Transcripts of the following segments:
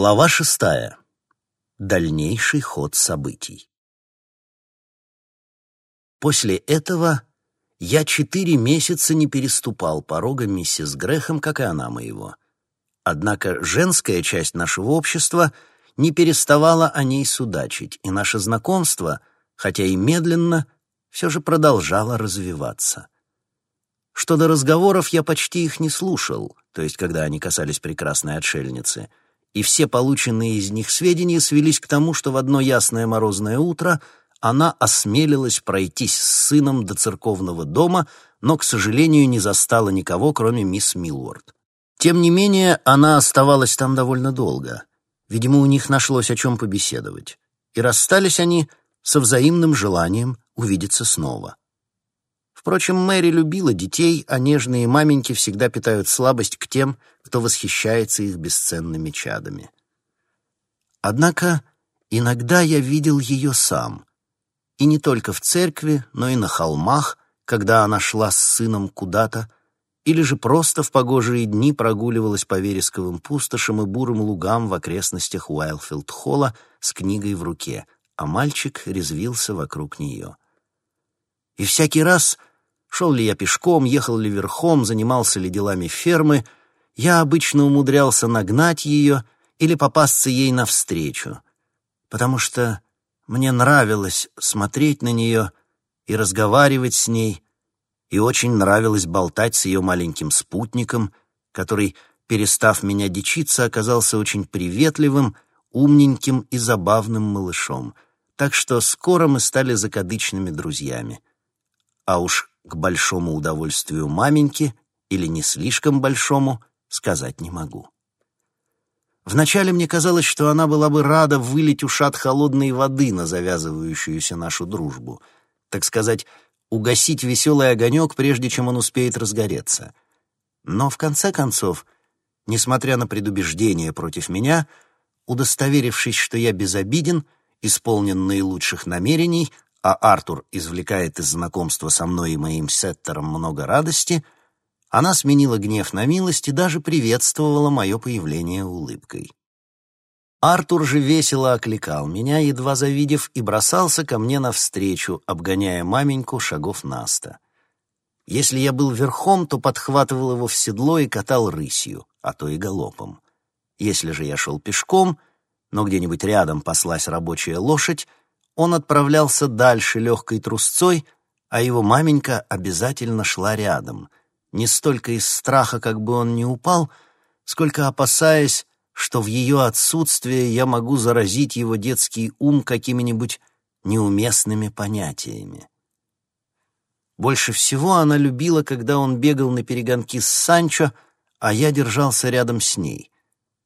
Глава шестая. Дальнейший ход событий. После этого я четыре месяца не переступал порога миссис Грэхэм, как и она моего. Однако женская часть нашего общества не переставала о ней судачить, и наше знакомство, хотя и медленно, все же продолжало развиваться. Что до разговоров, я почти их не слушал, то есть когда они касались прекрасной отшельницы — и все полученные из них сведения свелись к тому, что в одно ясное морозное утро она осмелилась пройтись с сыном до церковного дома, но, к сожалению, не застала никого, кроме мисс Милворд. Тем не менее, она оставалась там довольно долго. Видимо, у них нашлось о чем побеседовать. И расстались они со взаимным желанием увидеться снова. Впрочем, Мэри любила детей, а нежные маменьки всегда питают слабость к тем, кто восхищается их бесценными чадами. Однако иногда я видел ее сам, и не только в церкви, но и на холмах, когда она шла с сыном куда-то, или же просто в погожие дни прогуливалась по вересковым пустошам и бурым лугам в окрестностях Уайлфилд-холла с книгой в руке, а мальчик резвился вокруг нее. И всякий раз Шел ли я пешком, ехал ли верхом, занимался ли делами фермы, я обычно умудрялся нагнать ее или попасться ей навстречу, потому что мне нравилось смотреть на нее и разговаривать с ней, и очень нравилось болтать с ее маленьким спутником, который, перестав меня дичиться, оказался очень приветливым, умненьким и забавным малышом, так что скоро мы стали закадычными друзьями. А уж к большому удовольствию маменьки или не слишком большому, сказать не могу. Вначале мне казалось, что она была бы рада вылить ушат холодной воды на завязывающуюся нашу дружбу, так сказать, угасить веселый огонек, прежде чем он успеет разгореться. Но в конце концов, несмотря на предубеждение против меня, удостоверившись, что я безобиден, исполнен наилучших намерений, а Артур извлекает из знакомства со мной и моим сеттером много радости, она сменила гнев на милость и даже приветствовала мое появление улыбкой. Артур же весело окликал меня, едва завидев, и бросался ко мне навстречу, обгоняя маменьку шагов наста. Если я был верхом, то подхватывал его в седло и катал рысью, а то и галопом. Если же я шел пешком, но где-нибудь рядом паслась рабочая лошадь, он отправлялся дальше легкой трусцой, а его маменька обязательно шла рядом, не столько из страха, как бы он не упал, сколько опасаясь, что в ее отсутствие я могу заразить его детский ум какими-нибудь неуместными понятиями. Больше всего она любила, когда он бегал на перегонки с Санчо, а я держался рядом с ней.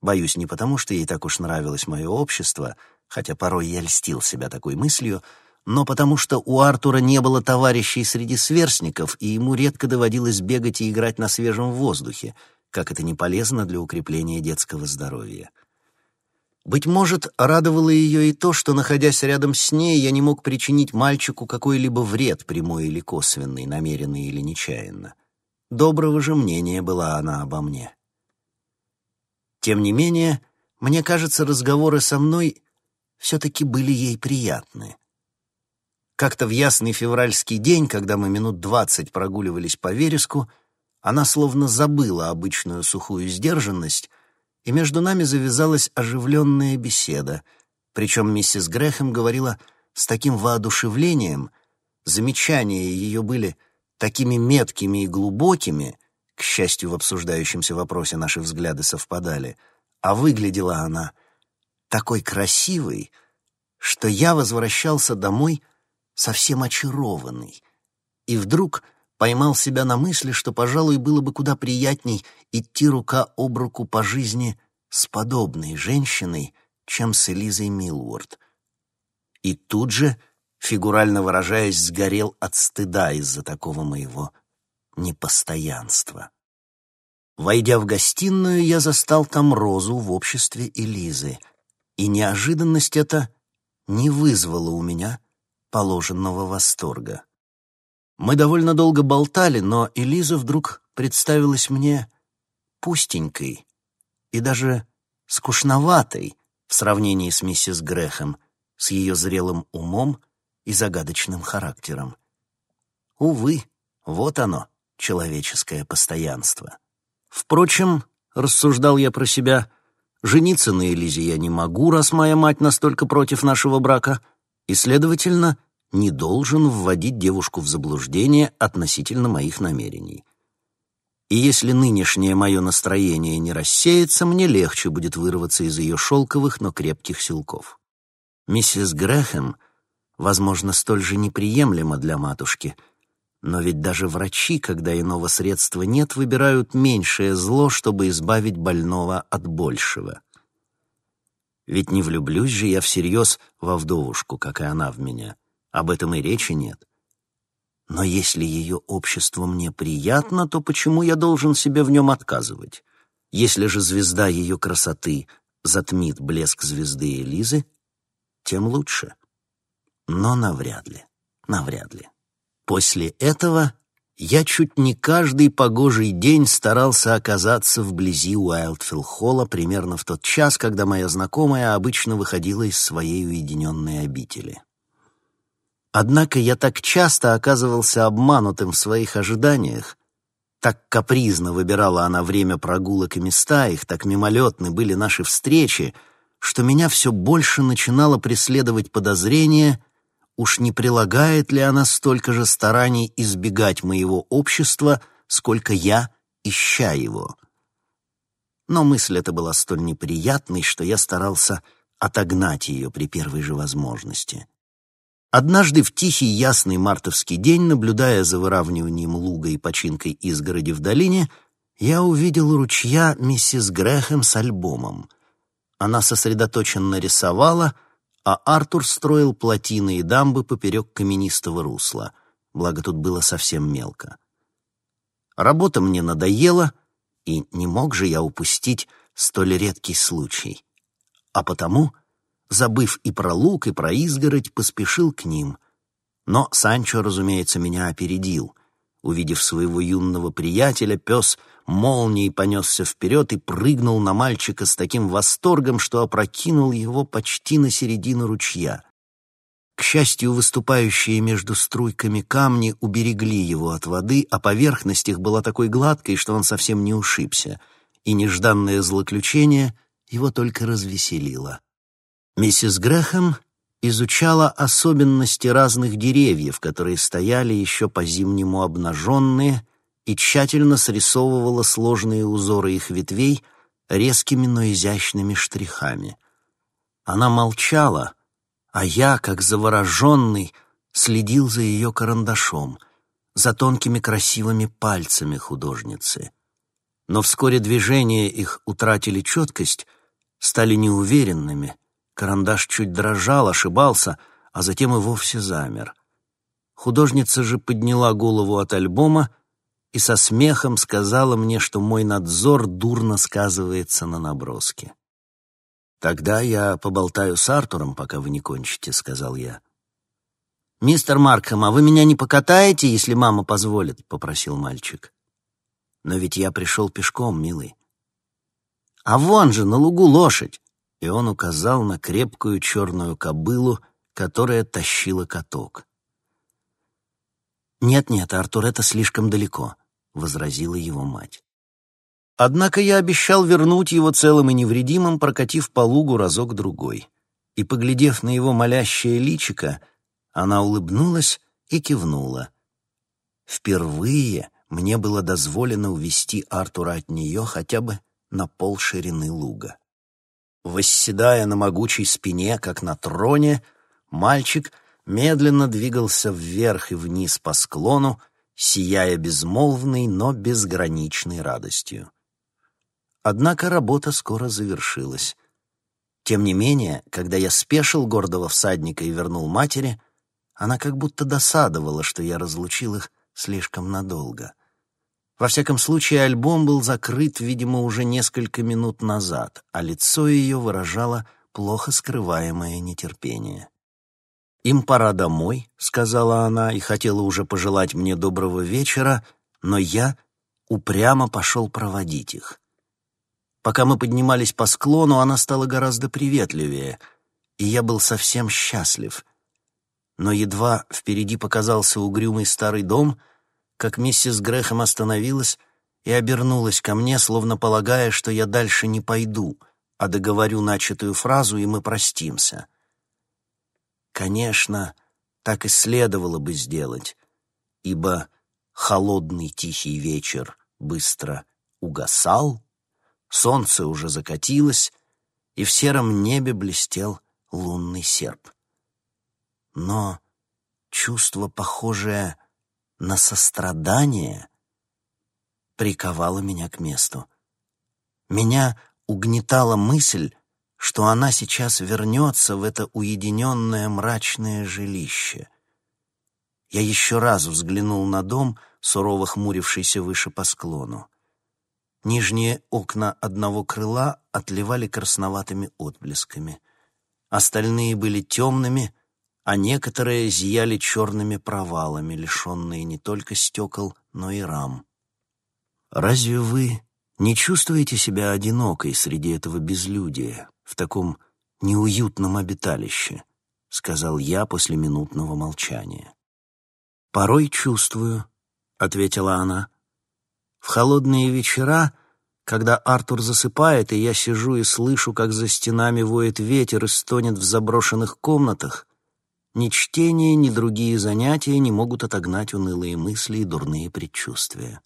Боюсь, не потому, что ей так уж нравилось мое общество — хотя порой я льстил себя такой мыслью, но потому что у Артура не было товарищей среди сверстников, и ему редко доводилось бегать и играть на свежем воздухе, как это не полезно для укрепления детского здоровья. Быть может, радовало ее и то, что, находясь рядом с ней, я не мог причинить мальчику какой-либо вред, прямой или косвенный, намеренный или нечаянно. Доброго же мнения была она обо мне. Тем не менее, мне кажется, разговоры со мной все-таки были ей приятны. Как-то в ясный февральский день, когда мы минут двадцать прогуливались по вереску, она словно забыла обычную сухую сдержанность, и между нами завязалась оживленная беседа, причем миссис Грэхэм говорила с таким воодушевлением, замечания ее были такими меткими и глубокими, к счастью, в обсуждающемся вопросе наши взгляды совпадали, а выглядела она такой красивой, что я возвращался домой совсем очарованный. И вдруг поймал себя на мысли, что, пожалуй, было бы куда приятней идти рука об руку по жизни с подобной женщиной, чем с Элизой Милворд. И тут же, фигурально выражаясь, сгорел от стыда из-за такого моего непостоянства. Войдя в гостиную, я застал там Розу в обществе Элизы — и неожиданность эта не вызвала у меня положенного восторга. Мы довольно долго болтали, но Элиза вдруг представилась мне пустенькой и даже скучноватой в сравнении с миссис Грэхэм, с ее зрелым умом и загадочным характером. Увы, вот оно, человеческое постоянство. Впрочем, рассуждал я про себя, жениться на Элизе я не могу, раз моя мать настолько против нашего брака, и, следовательно, не должен вводить девушку в заблуждение относительно моих намерений. И если нынешнее мое настроение не рассеется, мне легче будет вырваться из ее шелковых, но крепких силков. Миссис Грэхэм, возможно, столь же неприемлема для матушки — но ведь даже врачи, когда иного средства нет, выбирают меньшее зло, чтобы избавить больного от большего. Ведь не влюблюсь же я всерьез во вдовушку, как и она в меня. Об этом и речи нет. Но если ее общество мне приятно, то почему я должен себе в нем отказывать? Если же звезда ее красоты затмит блеск звезды Элизы, тем лучше. Но навряд ли, навряд ли. После этого я чуть не каждый погожий день старался оказаться вблизи Уайлдфилл-холла примерно в тот час, когда моя знакомая обычно выходила из своей уединенной обители. Однако я так часто оказывался обманутым в своих ожиданиях, так капризно выбирала она время прогулок и места их, так мимолетны были наши встречи, что меня все больше начинало преследовать подозрение — уж не прилагает ли она столько же стараний избегать моего общества, сколько я, ища его. Но мысль эта была столь неприятной, что я старался отогнать ее при первой же возможности. Однажды в тихий ясный мартовский день, наблюдая за выравниванием луга и починкой изгороди в долине, я увидел ручья миссис Грэхэм с альбомом. Она сосредоточенно рисовала — а Артур строил плотины и дамбы поперек каменистого русла, благо тут было совсем мелко. Работа мне надоела, и не мог же я упустить столь редкий случай. А потому, забыв и про лук, и про изгородь, поспешил к ним. Но Санчо, разумеется, меня опередил. Увидев своего юного приятеля, пес — молнией понесся вперед и прыгнул на мальчика с таким восторгом, что опрокинул его почти на середину ручья. К счастью, выступающие между струйками камни уберегли его от воды, а поверхность их была такой гладкой, что он совсем не ушибся, и нежданное злоключение его только развеселило. Миссис Грэхэм изучала особенности разных деревьев, которые стояли еще по-зимнему обнаженные, и тщательно срисовывала сложные узоры их ветвей резкими, но изящными штрихами. Она молчала, а я, как завороженный, следил за ее карандашом, за тонкими красивыми пальцами художницы. Но вскоре движения их утратили четкость, стали неуверенными, карандаш чуть дрожал, ошибался, а затем и вовсе замер. Художница же подняла голову от альбома и со смехом сказала мне, что мой надзор дурно сказывается на наброске. «Тогда я поболтаю с Артуром, пока вы не кончите», — сказал я. «Мистер Маркхэм, а вы меня не покатаете, если мама позволит?» — попросил мальчик. «Но ведь я пришел пешком, милый». «А вон же, на лугу лошадь!» И он указал на крепкую черную кобылу, которая тащила каток. «Нет-нет, Артур, это слишком далеко. — возразила его мать. Однако я обещал вернуть его целым и невредимым, прокатив по лугу разок-другой. И, поглядев на его молящее личико, она улыбнулась и кивнула. Впервые мне было дозволено увести Артура от нее хотя бы на пол ширины луга. Восседая на могучей спине, как на троне, мальчик медленно двигался вверх и вниз по склону, сияя безмолвной, но безграничной радостью. Однако работа скоро завершилась. Тем не менее, когда я спешил гордого всадника и вернул матери, она как будто досадовала, что я разлучил их слишком надолго. Во всяком случае, альбом был закрыт, видимо, уже несколько минут назад, а лицо ее выражало плохо скрываемое нетерпение. «Им пора домой», — сказала она и хотела уже пожелать мне доброго вечера, но я упрямо пошел проводить их. Пока мы поднимались по склону, она стала гораздо приветливее, и я был совсем счастлив. Но едва впереди показался угрюмый старый дом, как миссис Грэхэм остановилась и обернулась ко мне, словно полагая, что я дальше не пойду, а договорю начатую фразу, и мы простимся. Конечно, так и следовало бы сделать, ибо холодный тихий вечер быстро угасал, солнце уже закатилось, и в сером небе блестел лунный серп. Но чувство, похожее на сострадание, приковало меня к месту. Меня угнетала мысль, что она сейчас вернется в это уединенное мрачное жилище. Я еще раз взглянул на дом, сурово хмурившийся выше по склону. Нижние окна одного крыла отливали красноватыми отблесками. Остальные были темными, а некоторые зияли черными провалами, лишенные не только стекол, но и рам. Разве вы не чувствуете себя одинокой среди этого безлюдия, в таком неуютном обиталище? — сказал я после минутного молчания. «Порой чувствую», — ответила она. «В холодные вечера, когда Артур засыпает, и я сижу и слышу, как за стенами воет ветер и стонет в заброшенных комнатах, ни чтение, ни другие занятия не могут отогнать унылые мысли и дурные предчувствия.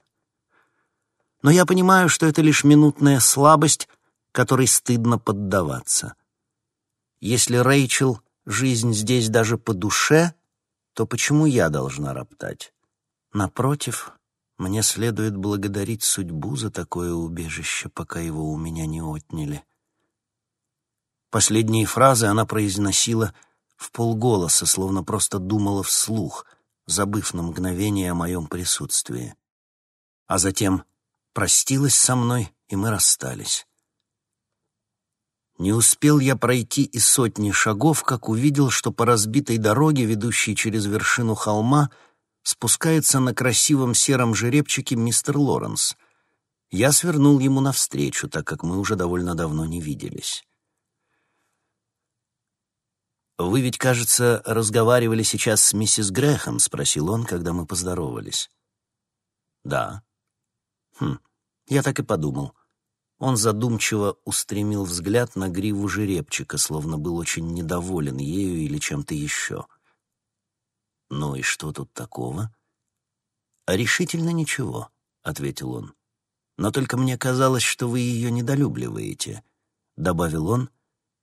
Но я понимаю, что это лишь минутная слабость, которой стыдно поддаваться. Если Рэйчел жизнь здесь даже по душе — то почему я должна роптать? Напротив, мне следует благодарить судьбу за такое убежище, пока его у меня не отняли. Последние фразы она произносила в полголоса, словно просто думала вслух, забыв на мгновение о моем присутствии. А затем простилась со мной, и мы расстались. Не успел я пройти и сотни шагов, как увидел, что по разбитой дороге, ведущей через вершину холма, спускается на красивом сером жеребчике мистер Лоренс. Я свернул ему навстречу, так как мы уже довольно давно не виделись. «Вы ведь, кажется, разговаривали сейчас с миссис Грэхэм?» — спросил он, когда мы поздоровались. «Да». «Хм, я так и подумал». Он задумчиво устремил взгляд на гриву жеребчика, словно был очень недоволен ею или чем-то еще. «Ну и что тут такого?» «Решительно ничего», — ответил он. «Но только мне казалось, что вы ее недолюбливаете», — добавил он,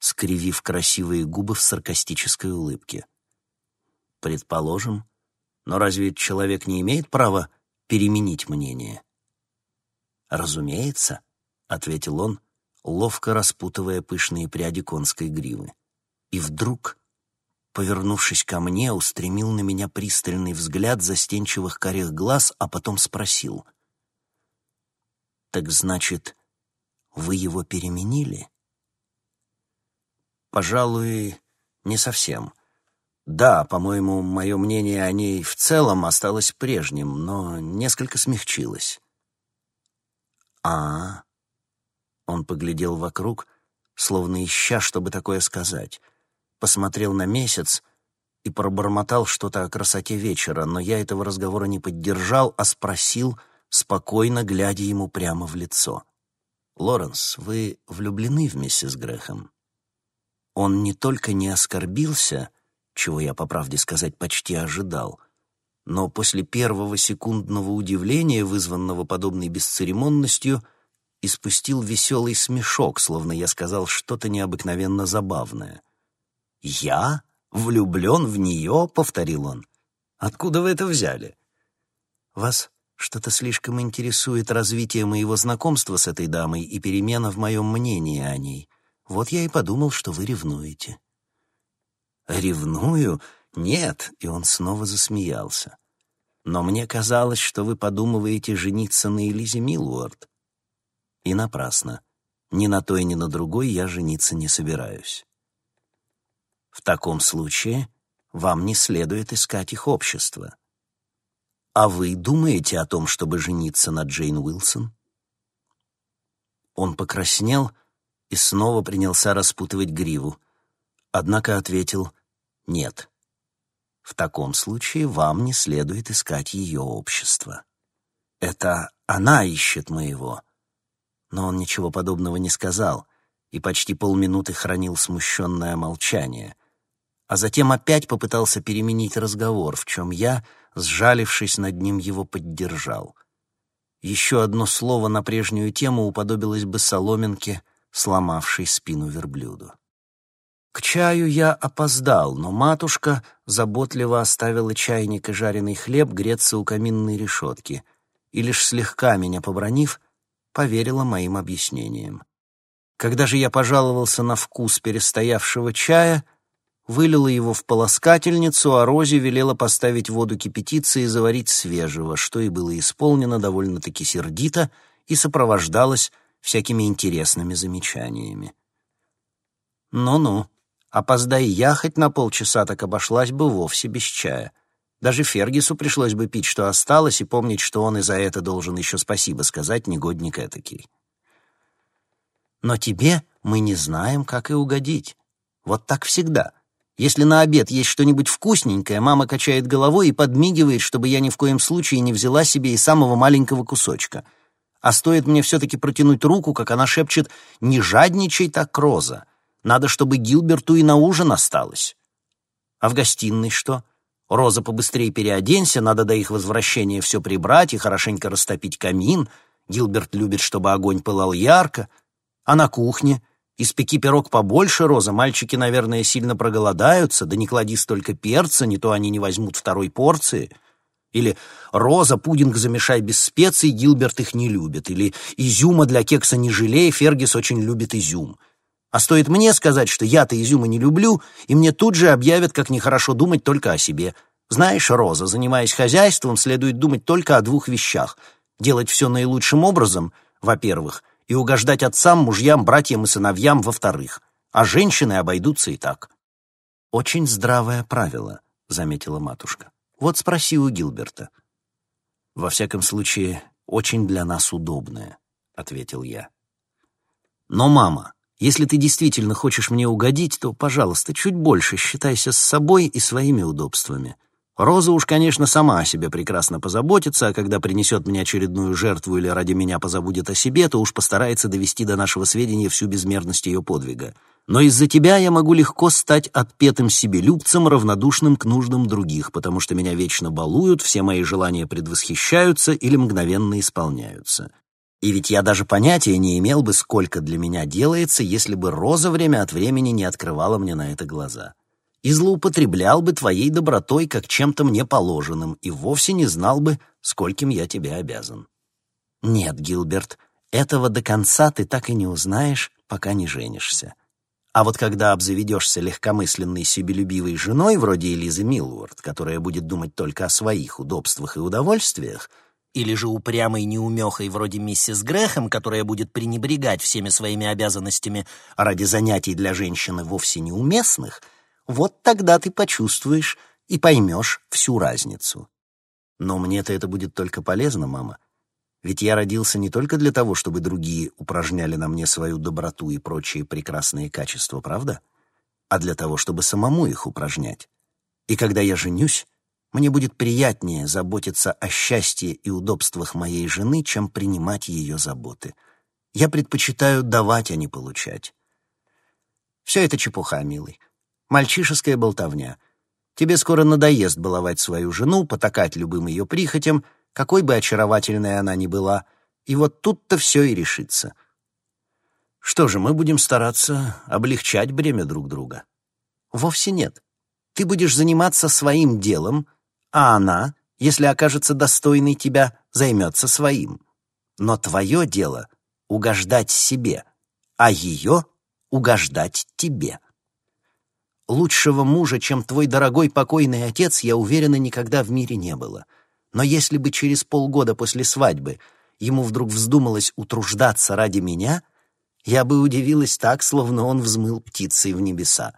скривив красивые губы в саркастической улыбке. «Предположим. Но разве человек не имеет права переменить мнение?» «Разумеется», — ответил он, ловко распутывая пышные пряди конской гривы. И вдруг, повернувшись ко мне, устремил на меня пристальный взгляд застенчивых корих глаз, а потом спросил. «Так значит, вы его переменили?» «Пожалуй, не совсем. Да, по-моему, мое мнение о ней в целом осталось прежним, но несколько смягчилось». «А, он поглядел вокруг, словно ища, чтобы такое сказать. Посмотрел на месяц и пробормотал что-то о красоте вечера, но я этого разговора не поддержал, а спросил, спокойно глядя ему прямо в лицо. «Лоренс, вы влюблены в миссис Грэхэм?» Он не только не оскорбился, чего я, по правде сказать, почти ожидал, но после первого секундного удивления, вызванного подобной бесцеремонностью, испустил веселый смешок, словно я сказал что-то необыкновенно забавное. «Я? Влюблен в нее?» — повторил он. «Откуда вы это взяли?» «Вас что-то слишком интересует развитие моего знакомства с этой дамой и перемена в моем мнении о ней. Вот я и подумал, что вы ревнуете». «Ревную? Нет!» — и он снова засмеялся. «Но мне казалось, что вы подумываете жениться на Элизе Милуард. И напрасно. Ни на той, ни на другой я жениться не собираюсь. В таком случае вам не следует искать их общество. А вы думаете о том, чтобы жениться на Джейн Уилсон? Он покраснел и снова принялся распутывать гриву. Однако ответил «нет». В таком случае вам не следует искать ее общество. Это она ищет моего. Но он ничего подобного не сказал и почти полминуты хранил смущенное молчание, а затем опять попытался переменить разговор, в чем я, сжалившись над ним, его поддержал. Еще одно слово на прежнюю тему уподобилось бы соломинке, сломавшей спину верблюду. К чаю я опоздал, но матушка заботливо оставила чайник и жареный хлеб греться у каминной решетки и, лишь слегка меня побронив, поверила моим объяснениям. Когда же я пожаловался на вкус перестоявшего чая, вылила его в полоскательницу, а Розе велела поставить воду кипятиться и заварить свежего, что и было исполнено довольно-таки сердито и сопровождалось всякими интересными замечаниями. Ну-ну, опоздай я хоть на полчаса, так обошлась бы вовсе без чая. Даже Фергису пришлось бы пить, что осталось, и помнить, что он и за это должен еще спасибо сказать, негодник этакий. Но тебе мы не знаем, как и угодить. Вот так всегда. Если на обед есть что-нибудь вкусненькое, мама качает головой и подмигивает, чтобы я ни в коем случае не взяла себе и самого маленького кусочка. А стоит мне все-таки протянуть руку, как она шепчет «Не жадничай так, Роза. Надо, чтобы Гилберту и на ужин осталось». А в гостиной что? Роза, побыстрее переоденься, надо до их возвращения все прибрать и хорошенько растопить камин. Гилберт любит, чтобы огонь пылал ярко. А на кухне — Испеки пирог побольше, Роза, мальчики, наверное, сильно проголодаются, да не клади столько перца, не то они не возьмут второй порции. Или «Роза, пудинг замешай без специй, Гилберт их не любит». Или «Изюма для кекса не жалей, Фергис очень любит изюм». А стоит мне сказать, что я-то изюма не люблю, и мне тут же объявят, как нехорошо думать только о себе. Знаешь, Роза, занимаясь хозяйством, следует думать только о двух вещах. Делать все наилучшим образом, во-первых — и угождать отцам, мужьям, братьям и сыновьям во-вторых, а женщины обойдутся и так. «Очень здравое правило», — заметила матушка. «Вот спроси у Гилберта». «Во всяком случае, очень для нас удобное», — ответил я. «Но, мама, если ты действительно хочешь мне угодить, то, пожалуйста, чуть больше считайся с собой и своими удобствами. Роза уж, конечно, сама о себе прекрасно позаботится, а когда принесет мне очередную жертву или ради меня позабудет о себе, то уж постарается довести до нашего сведения всю безмерность ее подвига. Но из-за тебя я могу легко стать отпетым себелюбцем, равнодушным к нуждам других, потому что меня вечно балуют, все мои желания предвосхищаются или мгновенно исполняются. И ведь я даже понятия не имел бы, сколько для меня делается, если бы Роза время от времени не открывала мне на это глаза и злоупотреблял бы твоей добротой как чем-то мне положенным и вовсе не знал бы, скольким я тебе обязан. Нет, Гилберт, этого до конца ты так и не узнаешь, пока не женишься. А вот когда обзаведешься легкомысленной себелюбивой женой вроде Элизы Милуорд, которая будет думать только о своих удобствах и удовольствиях, или же упрямой неумехой вроде миссис Грэхэм, которая будет пренебрегать всеми своими обязанностями ради занятий для женщины вовсе неуместных — вот тогда ты почувствуешь и поймешь всю разницу. Но мне-то это будет только полезно, мама. Ведь я родился не только для того, чтобы другие упражняли на мне свою доброту и прочие прекрасные качества, правда? А для того, чтобы самому их упражнять. И когда я женюсь, мне будет приятнее заботиться о счастье и удобствах моей жены, чем принимать ее заботы. Я предпочитаю давать, а не получать. Все это чепуха, милый. Мальчишеская болтовня. Тебе скоро надоест баловать свою жену, потакать любым ее прихотям, какой бы очаровательной она ни была, и вот тут-то все и решится. Что же, мы будем стараться облегчать бремя друг друга. Вовсе нет. Ты будешь заниматься своим делом, а она, если окажется достойной тебя, займется своим. Но твое дело — угождать себе, а ее — угождать тебе. Лучшего мужа, чем твой дорогой покойный отец, я уверена, никогда в мире не было. Но если бы через полгода после свадьбы ему вдруг вздумалось утруждаться ради меня, я бы удивилась так, словно он взмыл птицей в небеса.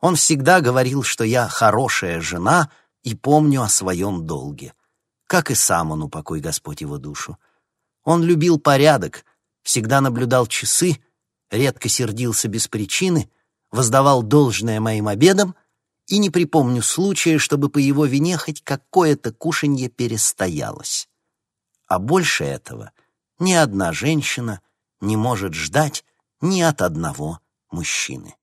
Он всегда говорил, что я хорошая жена и помню о своем долге. Как и сам он, упокой Господь его душу. Он любил порядок, всегда наблюдал часы, редко сердился без причины, воздавал должное моим обедам и не припомню случая, чтобы по его вине хоть какое-то кушанье перестоялось. А больше этого ни одна женщина не может ждать ни от одного мужчины.